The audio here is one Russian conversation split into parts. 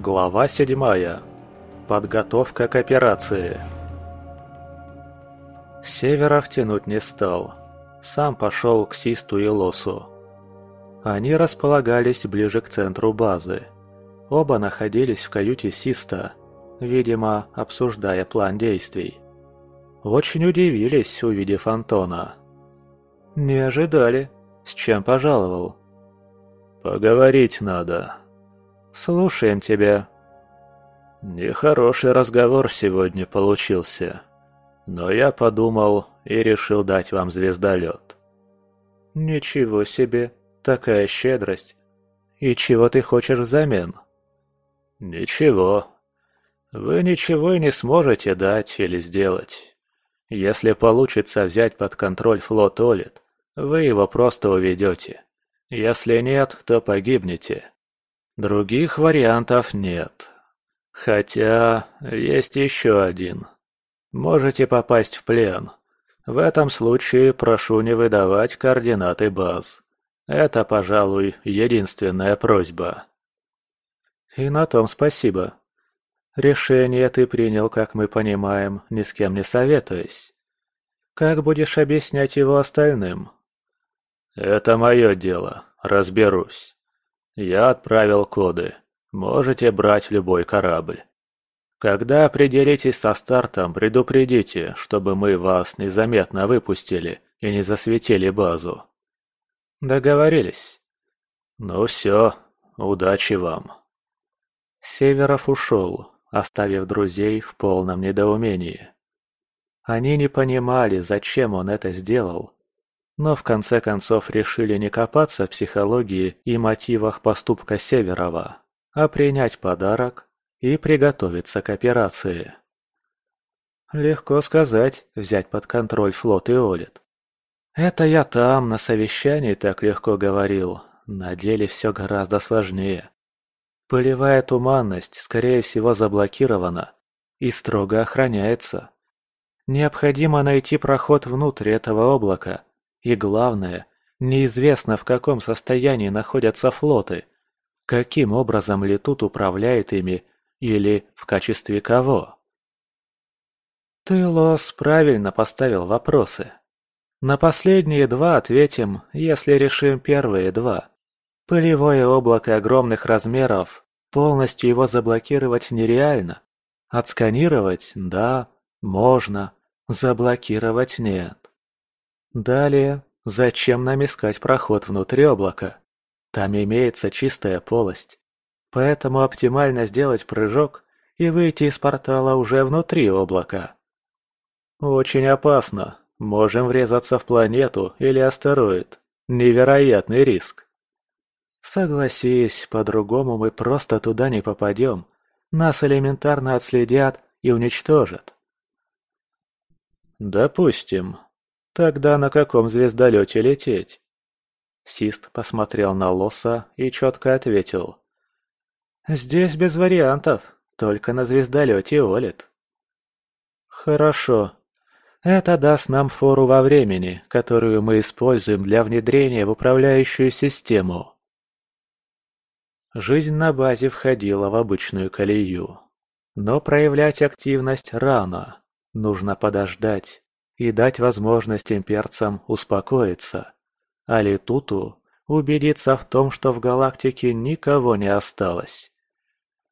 Глава седьмая. Подготовка к операции. Северов тянуть не стал. Сам пошел к Систу и Лосу. Они располагались ближе к центру базы. Оба находились в каюте Систа, видимо, обсуждая план действий. Очень удивились, увидев Антона. «Не ожидали. С чем пожаловал?» «Поговорить надо», «Слушаем тебя». «Нехороший разговор сегодня получился, но я подумал и решил дать вам звездолет». «Ничего себе, такая щедрость. И чего ты хочешь взамен?» «Ничего. Вы ничего и не сможете дать или сделать. Если получится взять под контроль флот Олит, вы его просто уведете. Если нет, то погибнете. Других вариантов нет. Хотя есть еще один. Можете попасть в плен. В этом случае прошу не выдавать координаты баз. Это, пожалуй, единственная просьба. И на том спасибо. Решение ты принял, как мы понимаем, ни с кем не советуясь. Как будешь объяснять его остальным? Это мое дело, разберусь. Я отправил коды. Можете брать любой корабль. Когда определитесь со стартом, предупредите, чтобы мы вас незаметно выпустили и не засветили базу. Договорились. Ну все, удачи вам. Северов ушел, оставив друзей в полном недоумении. Они не понимали, зачем он это сделал, но в конце концов решили не копаться в психологии и мотивах поступка Северова, а принять подарок и приготовиться к операции. Легко сказать, взять под контроль флот и Олит. Это я там, на совещании так легко говорил, на деле все гораздо сложнее. Полевая туманность, скорее всего, заблокирована и строго охраняется. Необходимо найти проход внутрь этого облака и главное, неизвестно в каком состоянии находятся флоты, каким образом Летут управляет ими или в качестве кого. Ты, Лос, правильно поставил вопросы. На последние два ответим, если решим первые два. Пылевое облако огромных размеров, полностью его заблокировать нереально. Отсканировать – да, можно, заблокировать – нет. Далее, зачем нам искать проход внутри облака? Там имеется чистая полость. Поэтому оптимально сделать прыжок и выйти из портала уже внутри облака. Очень опасно. Можем врезаться в планету или астероид. Невероятный риск. Согласись, по-другому мы просто туда не попадем. Нас элементарно отследят и уничтожат. Допустим, Тогда на каком звездолете лететь? Сист посмотрел на Лоса и четко ответил. «Здесь без вариантов, только на звездолете Олит». «Хорошо. Это даст нам фору во времени, которую мы используем для внедрения в управляющую систему». Жизнь на базе входила в обычную колею. Но проявлять активность рано. Нужно подождать, и дать возможность имперцам успокоиться, а Летуту убедиться в том, что в галактике никого не осталось.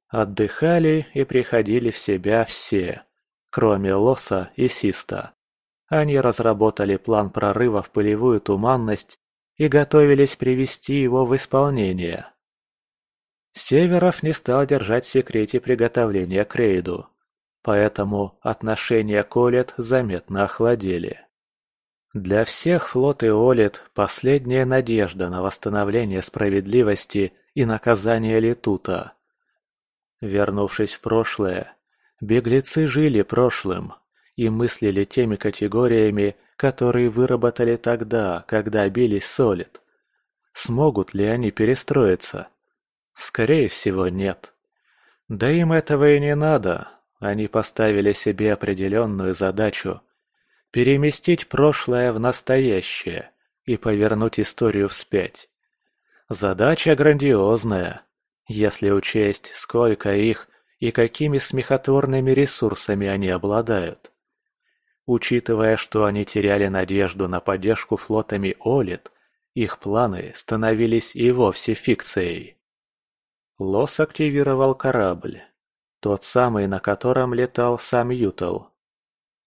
Отдыхали и приходили в себя все, кроме Лоса и Систа. Они разработали план прорыва в пылевую туманность и готовились привести его в исполнение. Северов не стал держать в секрете приготовления к рейду поэтому отношения к Олет заметно охладели. Для всех флот и Олет последняя надежда на восстановление справедливости и наказание Летута. Вернувшись в прошлое, беглецы жили прошлым и мыслили теми категориями, которые выработали тогда, когда бились с Олет. Смогут ли они перестроиться? Скорее всего, нет. Да им этого и не надо, они поставили себе определенную задачу – переместить прошлое в настоящее и повернуть историю вспять. Задача грандиозная, если учесть, сколько их и какими смехотворными ресурсами они обладают. Учитывая, что они теряли надежду на поддержку флотами Олит, их планы становились и вовсе фикцией. Лос активировал корабль. Тот самый, на котором летал сам Ютел.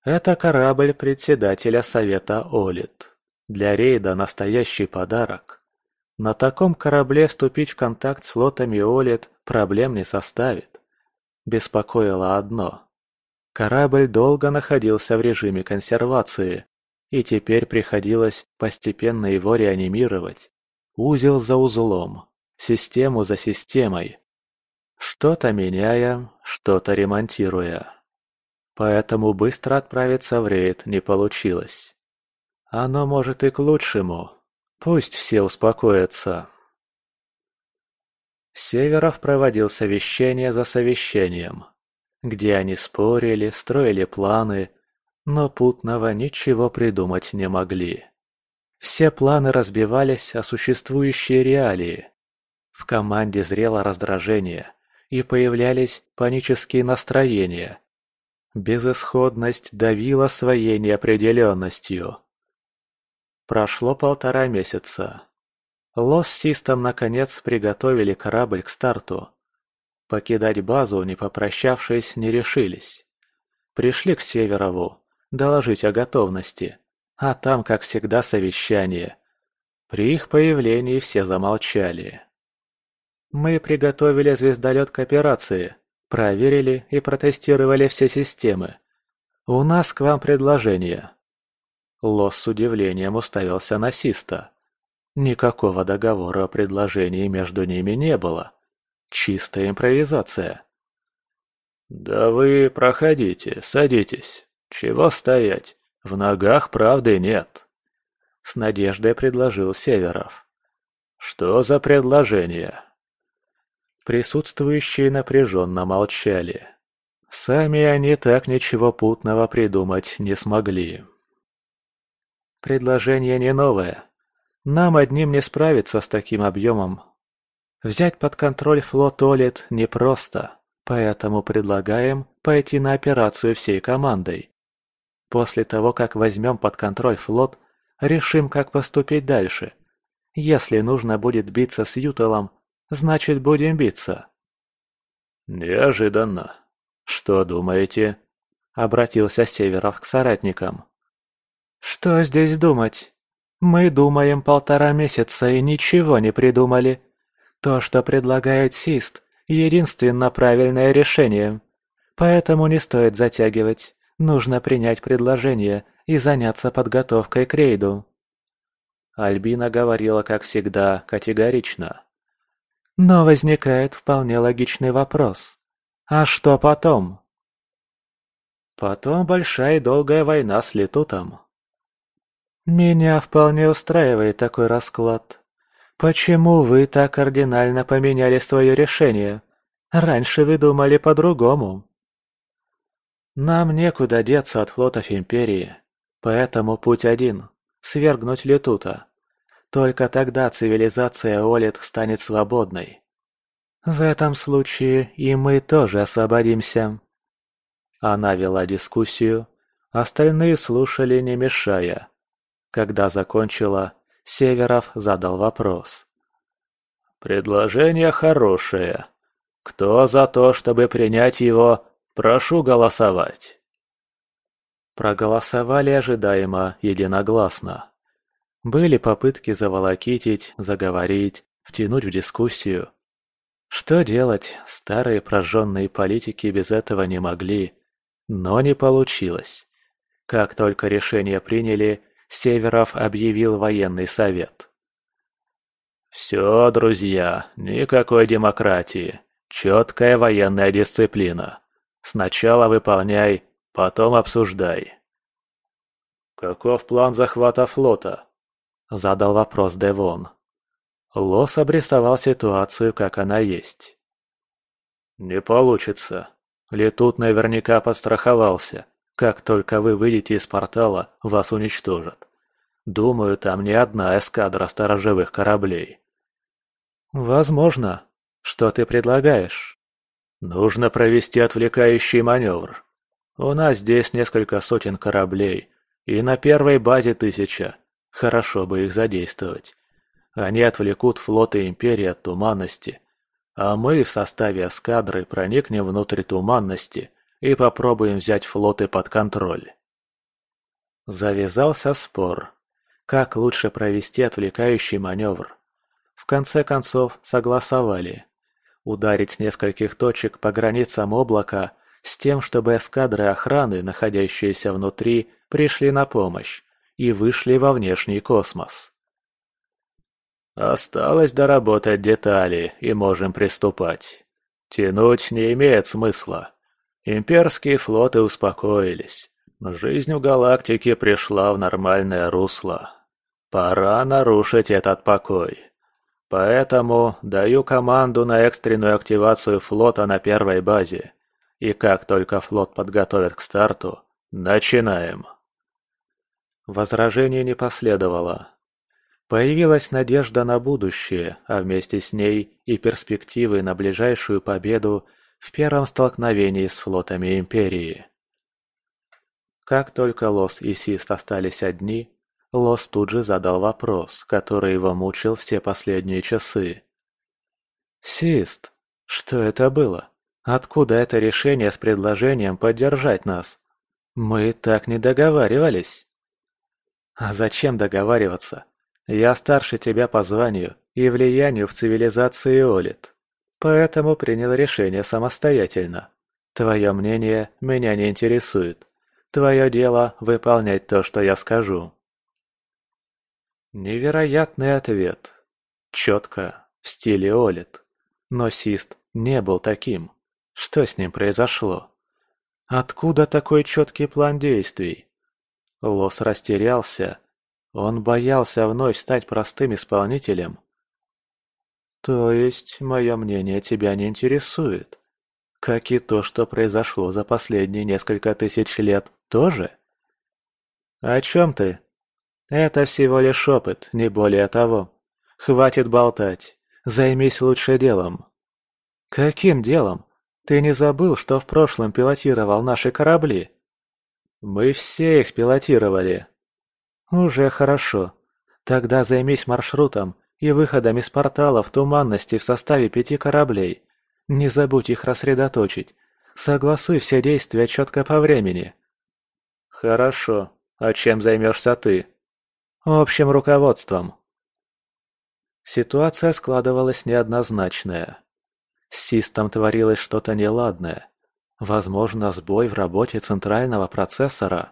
Это корабль председателя Совета Олит. Для рейда настоящий подарок. На таком корабле вступить в контакт с флотами Олит проблем не составит. Беспокоило одно. Корабль долго находился в режиме консервации, и теперь приходилось постепенно его реанимировать. Узел за узлом, систему за системой. Что-то меняя, что-то ремонтируя. Поэтому быстро отправиться в рейд не получилось. Оно может и к лучшему. Пусть все успокоятся. Северов проводил совещание за совещанием, где они спорили, строили планы, но путного ничего придумать не могли. Все планы разбивались о существующие реалии. В команде зрело раздражение, и появлялись панические настроения. Безысходность давила своей неопределенностью. Прошло полтора месяца. Лос Систом наконец приготовили корабль к старту. Покидать базу, не попрощавшись, не решились. Пришли к Северову, доложить о готовности, а там, как всегда, совещание. При их появлении все замолчали. Мы приготовили звездолет к операции, проверили и протестировали все системы. У нас к вам предложение. Лос с удивлением уставился на Систа. Никакого договора о предложении между ними не было. Чистая импровизация. «Да вы проходите, садитесь. Чего стоять? В ногах правды нет». С надеждой предложил Северов. «Что за предложение?» Присутствующие напряженно молчали. Сами они так ничего путного придумать не смогли. Предложение не новое. Нам одним не справиться с таким объемом. Взять под контроль флот Олит непросто, поэтому предлагаем пойти на операцию всей командой. После того, как возьмем под контроль флот, решим, как поступить дальше. Если нужно будет биться с Ютелом, Значит, будем биться. Неожиданно. Что думаете? Обратился Северов к соратникам. Что здесь думать? Мы думаем полтора месяца и ничего не придумали. То, что предлагает Сист, единственно правильное решение. Поэтому не стоит затягивать. Нужно принять предложение и заняться подготовкой к рейду. Альбина говорила, как всегда, категорично. Но возникает вполне логичный вопрос. А что потом? Потом большая и долгая война с Летутом. Меня вполне устраивает такой расклад. Почему вы так кардинально поменяли свое решение? Раньше вы думали по-другому. Нам некуда деться от флотов Империи, поэтому путь один – свергнуть Летута. Только тогда цивилизация Олит станет свободной. В этом случае и мы тоже освободимся. Она вела дискуссию, остальные слушали, не мешая. Когда закончила, Северов задал вопрос. «Предложение хорошее. Кто за то, чтобы принять его, прошу голосовать». Проголосовали ожидаемо единогласно. Были попытки заволокитить, заговорить, втянуть в дискуссию. Что делать, старые прожженные политики без этого не могли. Но не получилось. Как только решение приняли, Северов объявил военный совет. «Все, друзья, никакой демократии. Четкая военная дисциплина. Сначала выполняй, потом обсуждай». «Каков план захвата флота?» – задал вопрос Девон. Лос обрисовал ситуацию, как она есть. «Не получится. Летут наверняка подстраховался. Как только вы выйдете из портала, вас уничтожат. Думаю, там не одна эскадра сторожевых кораблей». «Возможно. Что ты предлагаешь? Нужно провести отвлекающий маневр. У нас здесь несколько сотен кораблей, и на первой базе тысяча. Хорошо бы их задействовать. Они отвлекут флоты Империи от туманности, а мы в составе эскадры проникнем внутрь туманности и попробуем взять флоты под контроль. Завязался спор. Как лучше провести отвлекающий маневр? В конце концов согласовали. Ударить с нескольких точек по границам облака с тем, чтобы эскадры охраны, находящиеся внутри, пришли на помощь и вышли во внешний космос. Осталось доработать детали, и можем приступать. Тянуть не имеет смысла. Имперские флоты успокоились. Жизнь в галактике пришла в нормальное русло. Пора нарушить этот покой. Поэтому даю команду на экстренную активацию флота на первой базе. И как только флот подготовят к старту, начинаем. Возражений не последовало. Появилась надежда на будущее, а вместе с ней и перспективы на ближайшую победу в первом столкновении с флотами Империи. Как только Лос и Сист остались одни, Лос тут же задал вопрос, который его мучил все последние часы. «Сист, что это было? Откуда это решение с предложением поддержать нас? Мы так не договаривались». А зачем договариваться? Я старше тебя по званию и влиянию в цивилизации Олит. Поэтому принял решение самостоятельно. Твое мнение меня не интересует. Твое дело выполнять то, что я скажу. Невероятный ответ. Четко, в стиле Олит. Но Сист не был таким. Что с ним произошло? Откуда такой четкий план действий? Лос растерялся. Он боялся вновь стать простым исполнителем. «То есть, мое мнение тебя не интересует? Как и то, что произошло за последние несколько тысяч лет, тоже?» «О чем ты?» «Это всего лишь опыт, не более того. Хватит болтать. Займись лучше делом». «Каким делом? Ты не забыл, что в прошлом пилотировал наши корабли?» Мы все их пилотировали. Уже хорошо. Тогда займись маршрутом и выходом из портала в туманности в составе пяти кораблей. Не забудь их рассредоточить. Согласуй все действия четко по времени. Хорошо. А чем займешься ты? Общим руководством. Ситуация складывалась неоднозначная. С Систом творилось что-то неладное. Возможно, сбой в работе центрального процессора.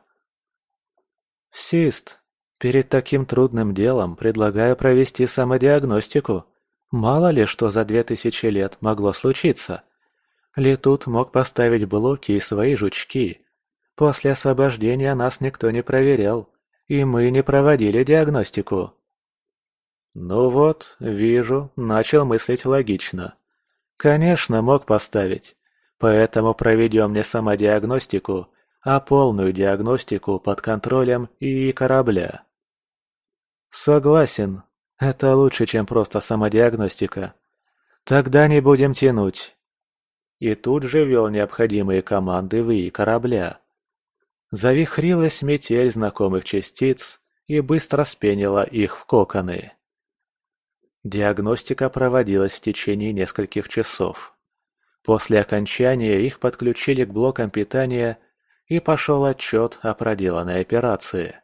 Сист, перед таким трудным делом предлагаю провести самодиагностику. Мало ли, что за две тысячи лет могло случиться. Летут мог поставить блоки и свои жучки. После освобождения нас никто не проверял, и мы не проводили диагностику. Ну вот, вижу, начал мыслить логично. Конечно, мог поставить. Поэтому проведем не самодиагностику, а полную диагностику под контролем ИИ корабля. Согласен, это лучше, чем просто самодиагностика. Тогда не будем тянуть. И тут же ввел необходимые команды в ИИ корабля. Завихрилась метель знакомых частиц и быстро спенила их в коконы. Диагностика проводилась в течение нескольких часов. После окончания их подключили к блокам питания и пошел отчет о проделанной операции.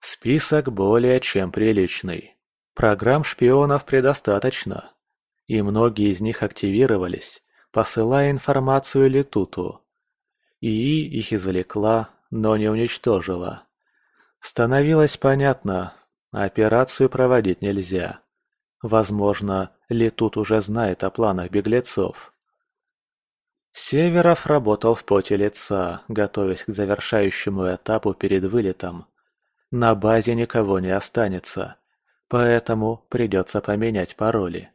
Список более чем приличный. Программ шпионов предостаточно, и многие из них активировались, посылая информацию Летуту. ИИ их извлекла, но не уничтожила. Становилось понятно, операцию проводить нельзя. Возможно, Летут уже знает о планах беглецов. Северов работал в поте лица, готовясь к завершающему этапу перед вылетом. На базе никого не останется, поэтому придется поменять пароли.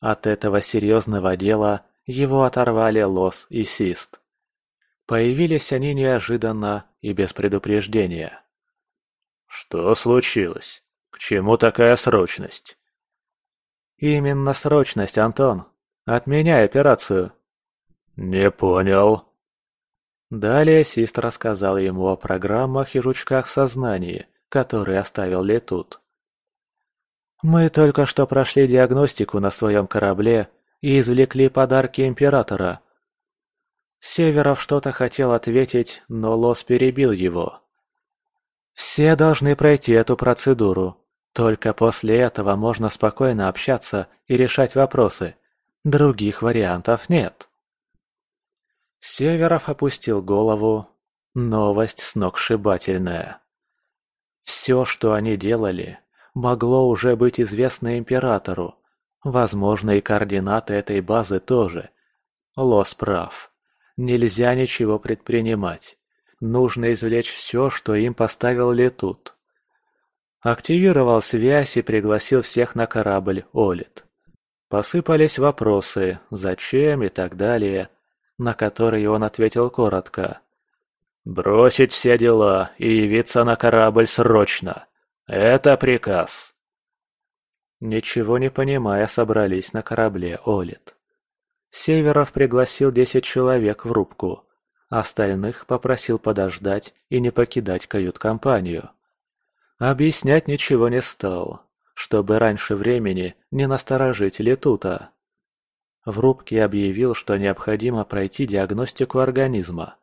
От этого серьезного дела его оторвали Лос и Сист. Появились они неожиданно и без предупреждения. «Что случилось? К чему такая срочность?» Именно срочность, Антон. Отменяй операцию. Не понял. Далее Сист рассказал ему о программах и жучках сознания, которые оставил Летут. «Мы только что прошли диагностику на своем корабле и извлекли подарки Императора». Северов что-то хотел ответить, но Лос перебил его. «Все должны пройти эту процедуру. Только после этого можно спокойно общаться и решать вопросы. Других вариантов нет». Северов опустил голову. Новость сногсшибательная. Все, что они делали, могло уже быть известно Императору. Возможно, и координаты этой базы тоже. Лос прав. Нельзя ничего предпринимать. Нужно извлечь все, что им поставил Летут. Активировал связь и пригласил всех на корабль Олит. Посыпались вопросы, зачем и так далее – на который он ответил коротко. «Бросить все дела и явиться на корабль срочно. Это приказ». Ничего не понимая, собрались на корабле Олит. Северов пригласил десять человек в рубку. Остальных попросил подождать и не покидать кают-компанию. Объяснять ничего не стал, чтобы раньше времени не насторожить Летута. В рубке объявил, что необходимо пройти диагностику организма.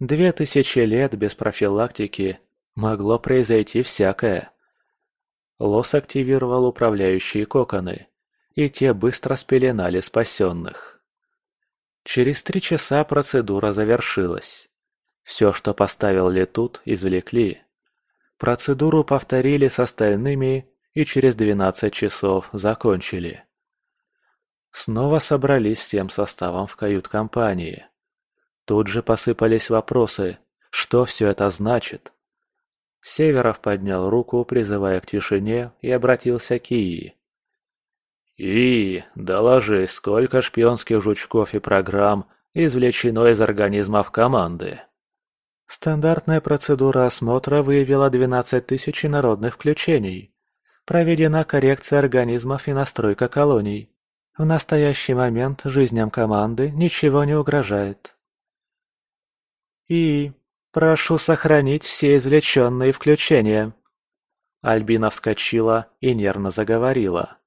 Две тысячи лет без профилактики могло произойти всякое. Лос активировал управляющие коконы, и те быстро спеленали спасенных. Через три часа процедура завершилась. Все, что поставил Летут, извлекли. Процедуру повторили с остальными и через двенадцать часов закончили. Снова собрались всем составом в кают-компании. Тут же посыпались вопросы, что все это значит. Северов поднял руку, призывая к тишине, и обратился к Ии. «И, доложи, сколько шпионских жучков и программ извлечено из организмов команды?» Стандартная процедура осмотра выявила 12 тысяч народных включений. Проведена коррекция организмов и настройка колоний. В настоящий момент жизням команды ничего не угрожает. И прошу сохранить все извлеченные включения. Альбина вскочила и нервно заговорила.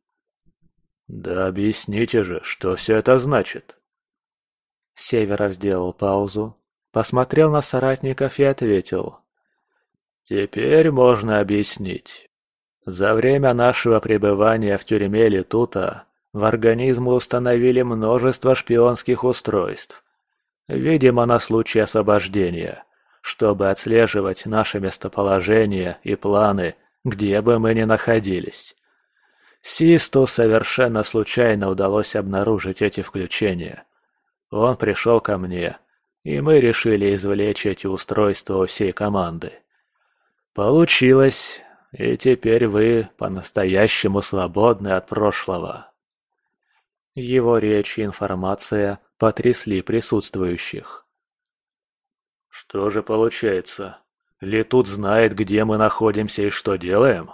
«Да объясните же, что все это значит?» Северов сделал паузу, посмотрел на соратников и ответил. «Теперь можно объяснить. За время нашего пребывания в тюрьме Летута в организм установили множество шпионских устройств. Видимо, на случай освобождения, чтобы отслеживать наше местоположение и планы, где бы мы ни находились. Систу совершенно случайно удалось обнаружить эти включения. Он пришел ко мне, и мы решили извлечь эти устройства у всей команды. Получилось, и теперь вы по-настоящему свободны от прошлого. Его речь и информация потрясли присутствующих. «Что же получается? Летут знает, где мы находимся и что делаем?»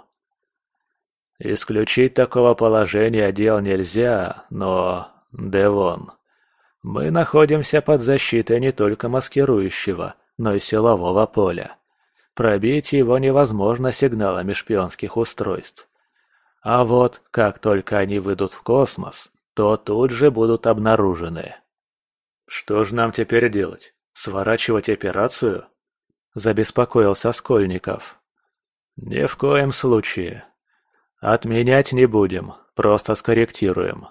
«Исключить такого положения дел нельзя, но... Девон, мы находимся под защитой не только маскирующего, но и силового поля. Пробить его невозможно сигналами шпионских устройств. А вот, как только они выйдут в космос, то тут же будут обнаружены. «Что же нам теперь делать? Сворачивать операцию?» – забеспокоился Скольников. «Ни в коем случае. Отменять не будем, просто скорректируем.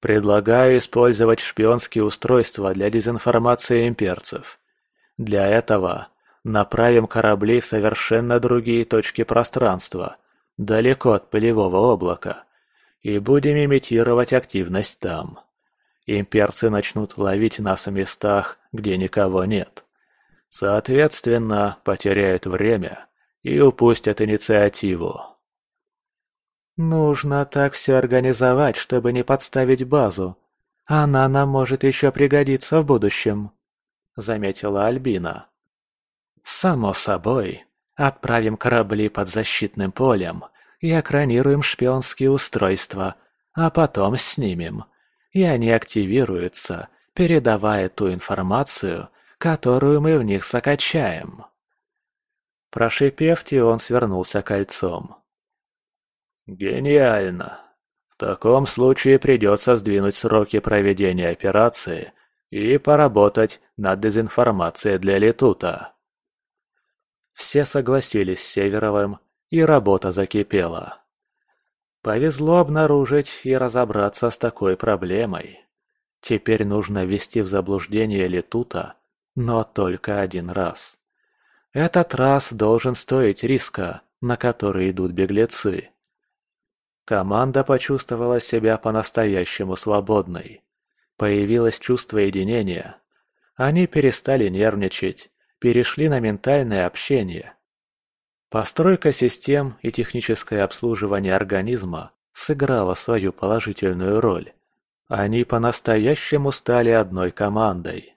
Предлагаю использовать шпионские устройства для дезинформации имперцев. Для этого направим корабли в совершенно другие точки пространства, далеко от пылевого облака и будем имитировать активность там. Имперцы начнут ловить нас в местах, где никого нет. Соответственно, потеряют время и упустят инициативу. «Нужно так все организовать, чтобы не подставить базу. Она нам может еще пригодиться в будущем», — заметила Альбина. «Само собой. Отправим корабли под защитным полем и экранируем шпионские устройства, а потом снимем, и они активируются, передавая ту информацию, которую мы в них закачаем. Прошипев, Тион свернулся кольцом. «Гениально! В таком случае придется сдвинуть сроки проведения операции и поработать над дезинформацией для Летута». Все согласились с Северовым, и работа закипела. Повезло обнаружить и разобраться с такой проблемой. Теперь нужно ввести в заблуждение Летута, но только один раз. Этот раз должен стоить риска, на который идут беглецы. Команда почувствовала себя по-настоящему свободной. Появилось чувство единения. Они перестали нервничать, перешли на ментальное общение. Постройка систем и техническое обслуживание организма сыграло свою положительную роль. Они по-настоящему стали одной командой.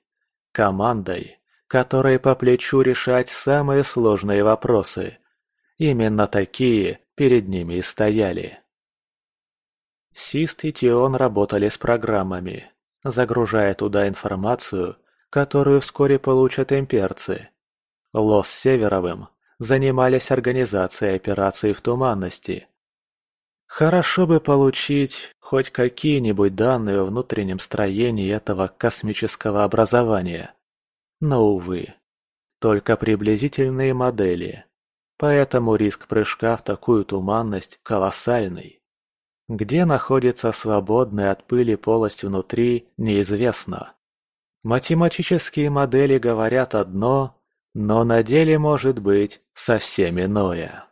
Командой, которой по плечу решать самые сложные вопросы. Именно такие перед ними и стояли. Сист и Тион работали с программами, загружая туда информацию, которую вскоре получат имперцы. Лос с Северовым занимались организацией операций в туманности. Хорошо бы получить хоть какие-нибудь данные о внутреннем строении этого космического образования. Но, увы, только приблизительные модели. Поэтому риск прыжка в такую туманность колоссальный. Где находится свободная от пыли полость внутри, неизвестно. Математические модели говорят одно, но на деле может быть совсем иное.